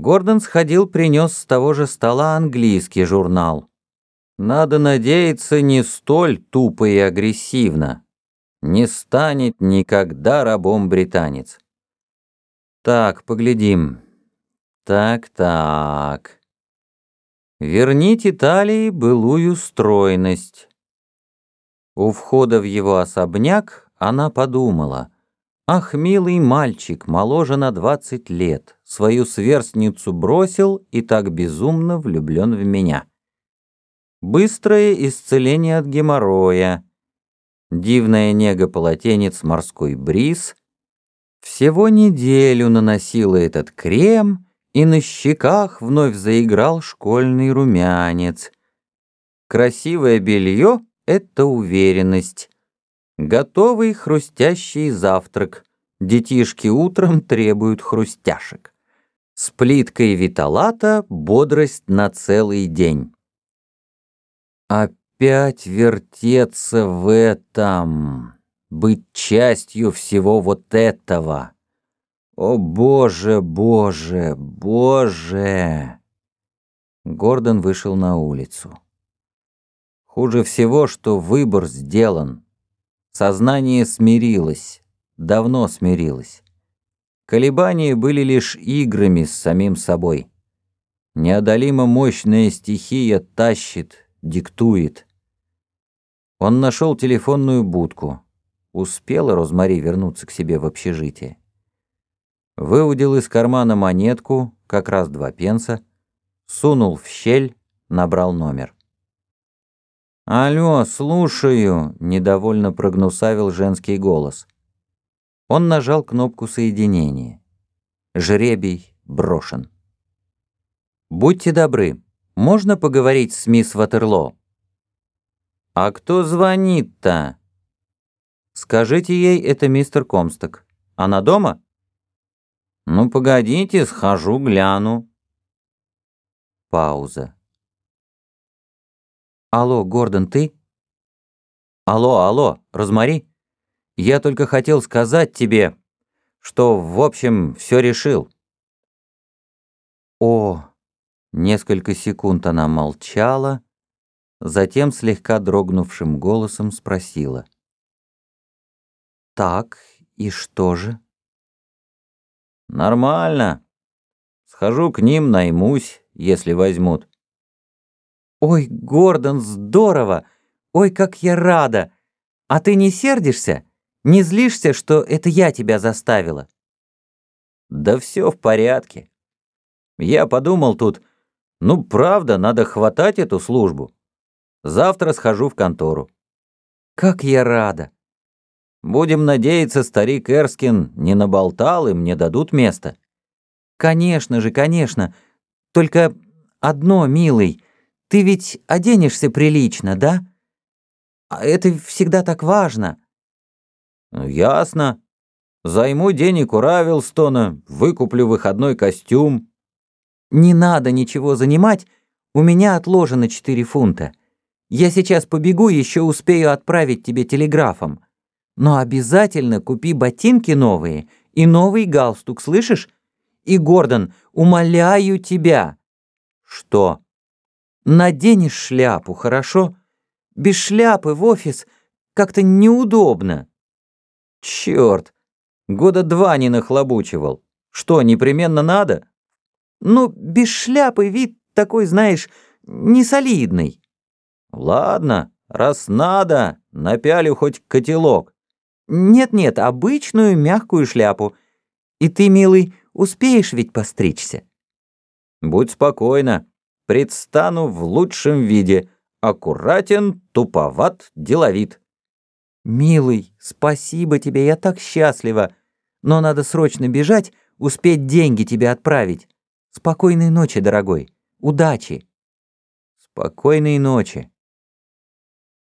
Гордон сходил, принес с того же стола английский журнал. Надо надеяться, не столь тупо и агрессивно. Не станет никогда рабом британец. Так, поглядим. Так-так. Вернить Италии былую стройность. У входа в его особняк она подумала. Ах, милый мальчик, моложе на двадцать лет, свою сверстницу бросил и так безумно влюблен в меня. Быстрое исцеление от геморроя, дивная нега полотенец морской бриз. Всего неделю наносила этот крем, и на щеках вновь заиграл школьный румянец. Красивое белье — это уверенность. Готовый хрустящий завтрак. Детишки утром требуют хрустяшек. С плиткой виталата бодрость на целый день. Опять вертеться в этом, быть частью всего вот этого. О боже, боже, боже! Гордон вышел на улицу. Хуже всего, что выбор сделан. Сознание смирилось, давно смирилось. Колебания были лишь играми с самим собой. Неодолимо мощная стихия тащит, диктует. Он нашел телефонную будку. Успела Розмари вернуться к себе в общежитие. Выудил из кармана монетку, как раз два пенса, сунул в щель, набрал номер. «Алло, слушаю», — недовольно прогнусавил женский голос. Он нажал кнопку соединения. Жребий брошен. «Будьте добры, можно поговорить с мисс Ватерло?» «А кто звонит-то?» «Скажите ей, это мистер Комсток. Она дома?» «Ну, погодите, схожу, гляну». Пауза. «Алло, Гордон, ты?» «Алло, алло, Розмари? Я только хотел сказать тебе, что, в общем, все решил». «О!» Несколько секунд она молчала, затем слегка дрогнувшим голосом спросила. «Так, и что же?» «Нормально. Схожу к ним, наймусь, если возьмут». «Ой, Гордон, здорово! Ой, как я рада! А ты не сердишься? Не злишься, что это я тебя заставила?» «Да все в порядке. Я подумал тут, ну, правда, надо хватать эту службу. Завтра схожу в контору». «Как я рада!» «Будем надеяться, старик Эрскин не наболтал и мне дадут место». «Конечно же, конечно. Только одно, милый, ты ведь оденешься прилично, да? А это всегда так важно. Ну, ясно. Займу денег у Равилстона, выкуплю выходной костюм. Не надо ничего занимать, у меня отложено 4 фунта. Я сейчас побегу, еще успею отправить тебе телеграфом. Но обязательно купи ботинки новые и новый галстук, слышишь? И, Гордон, умоляю тебя. Что? Наденешь шляпу, хорошо? Без шляпы в офис как-то неудобно. Черт, года два не нахлобучивал. Что, непременно надо? Ну, без шляпы вид такой, знаешь, несолидный. Ладно, раз надо, напялю хоть котелок. Нет-нет, обычную мягкую шляпу. И ты, милый, успеешь ведь постричься? Будь спокойна предстану в лучшем виде, аккуратен, туповат, деловит. «Милый, спасибо тебе, я так счастлива. Но надо срочно бежать, успеть деньги тебе отправить. Спокойной ночи, дорогой. Удачи!» «Спокойной ночи!»